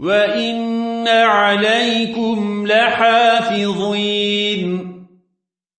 وَإِنَّ عَلَيْكُمْ لَحَافِظِينَ